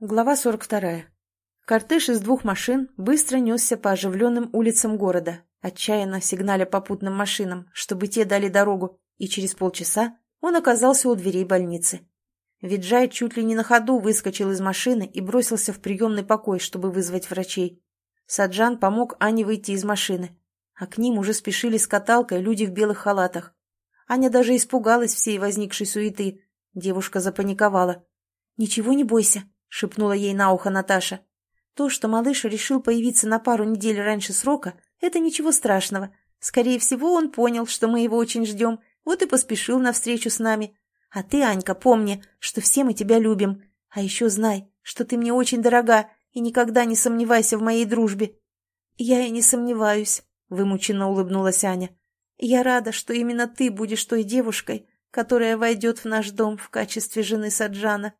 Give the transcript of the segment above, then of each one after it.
Глава 42. Кортеж из двух машин быстро несся по оживленным улицам города, отчаянно сигналя попутным машинам, чтобы те дали дорогу, и через полчаса он оказался у дверей больницы. Виджай чуть ли не на ходу выскочил из машины и бросился в приемный покой, чтобы вызвать врачей. Саджан помог Ане выйти из машины, а к ним уже спешили с каталкой люди в белых халатах. Аня даже испугалась всей возникшей суеты. Девушка запаниковала. «Ничего не бойся», — шепнула ей на ухо Наташа. «То, что малыш решил появиться на пару недель раньше срока, это ничего страшного. Скорее всего, он понял, что мы его очень ждем, вот и поспешил навстречу с нами. А ты, Анька, помни, что все мы тебя любим. А еще знай, что ты мне очень дорога, и никогда не сомневайся в моей дружбе». «Я и не сомневаюсь», — вымученно улыбнулась Аня. «Я рада, что именно ты будешь той девушкой, которая войдет в наш дом в качестве жены Саджана».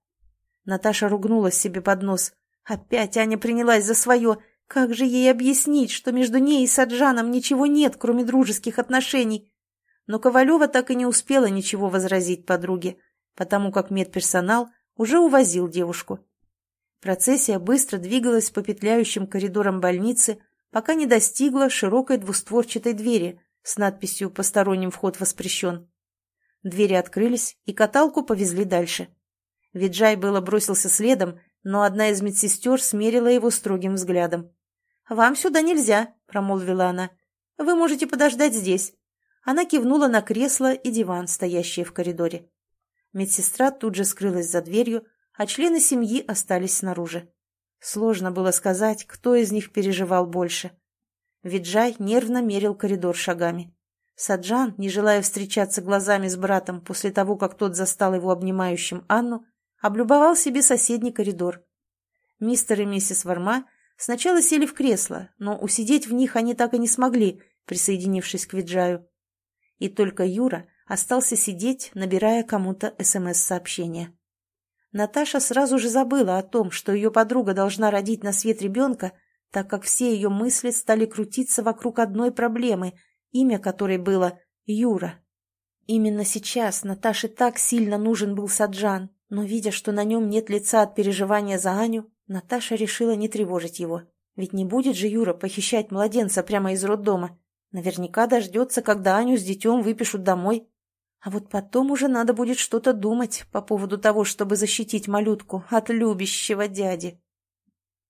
Наташа ругнулась себе под нос. Опять Аня принялась за свое. Как же ей объяснить, что между ней и Саджаном ничего нет, кроме дружеских отношений? Но Ковалева так и не успела ничего возразить подруге, потому как медперсонал уже увозил девушку. Процессия быстро двигалась по петляющим коридорам больницы, пока не достигла широкой двустворчатой двери с надписью «Посторонним вход воспрещен». Двери открылись, и каталку повезли дальше. Виджай было бросился следом, но одна из медсестер смерила его строгим взглядом. «Вам сюда нельзя», — промолвила она. «Вы можете подождать здесь». Она кивнула на кресло и диван, стоящие в коридоре. Медсестра тут же скрылась за дверью, а члены семьи остались снаружи. Сложно было сказать, кто из них переживал больше. Виджай нервно мерил коридор шагами. Саджан, не желая встречаться глазами с братом после того, как тот застал его обнимающим Анну, облюбовал себе соседний коридор. Мистер и миссис Варма сначала сели в кресло, но усидеть в них они так и не смогли, присоединившись к Виджаю. И только Юра остался сидеть, набирая кому-то СМС-сообщение. Наташа сразу же забыла о том, что ее подруга должна родить на свет ребенка, так как все ее мысли стали крутиться вокруг одной проблемы, имя которой было Юра. Именно сейчас Наташе так сильно нужен был Саджан, но, видя, что на нем нет лица от переживания за Аню, Наташа решила не тревожить его. Ведь не будет же Юра похищать младенца прямо из роддома. Наверняка дождется, когда Аню с детем выпишут домой. А вот потом уже надо будет что-то думать по поводу того, чтобы защитить малютку от любящего дяди.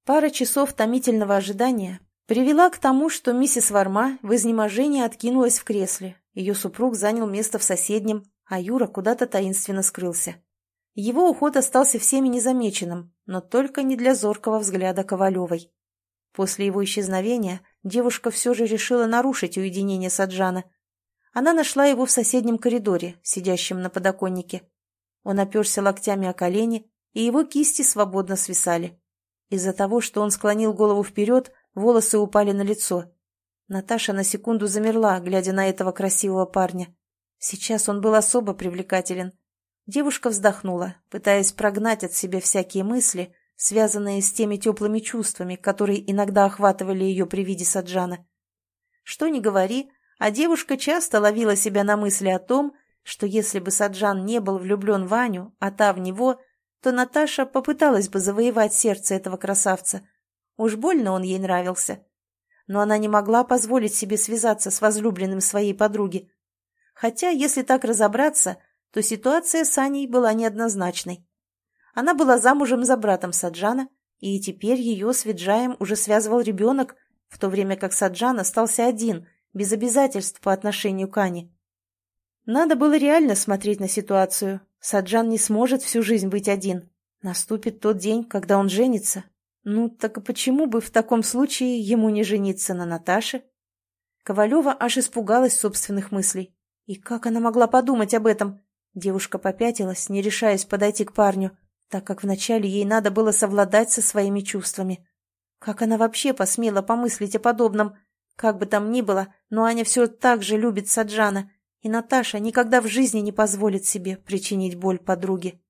Пара часов томительного ожидания привела к тому, что миссис Варма в изнеможении откинулась в кресле. Ее супруг занял место в соседнем, а Юра куда-то таинственно скрылся. Его уход остался всеми незамеченным, но только не для зоркого взгляда Ковалевой. После его исчезновения девушка все же решила нарушить уединение Саджана. Она нашла его в соседнем коридоре, сидящем на подоконнике. Он оперся локтями о колени, и его кисти свободно свисали. Из-за того, что он склонил голову вперед, волосы упали на лицо. Наташа на секунду замерла, глядя на этого красивого парня. Сейчас он был особо привлекателен, Девушка вздохнула, пытаясь прогнать от себя всякие мысли, связанные с теми теплыми чувствами, которые иногда охватывали ее при виде Саджана. Что ни говори, а девушка часто ловила себя на мысли о том, что если бы Саджан не был влюблен в Аню, а та в него, то Наташа попыталась бы завоевать сердце этого красавца. Уж больно он ей нравился. Но она не могла позволить себе связаться с возлюбленным своей подруги. Хотя, если так разобраться, то ситуация с Аней была неоднозначной. Она была замужем за братом Саджана, и теперь ее с Виджаем уже связывал ребенок, в то время как Саджан остался один, без обязательств по отношению к Ане. Надо было реально смотреть на ситуацию. Саджан не сможет всю жизнь быть один. Наступит тот день, когда он женится. Ну, так почему бы в таком случае ему не жениться на Наташе? Ковалева аж испугалась собственных мыслей. И как она могла подумать об этом? Девушка попятилась, не решаясь подойти к парню, так как вначале ей надо было совладать со своими чувствами. Как она вообще посмела помыслить о подобном? Как бы там ни было, но Аня все так же любит Саджана, и Наташа никогда в жизни не позволит себе причинить боль подруге.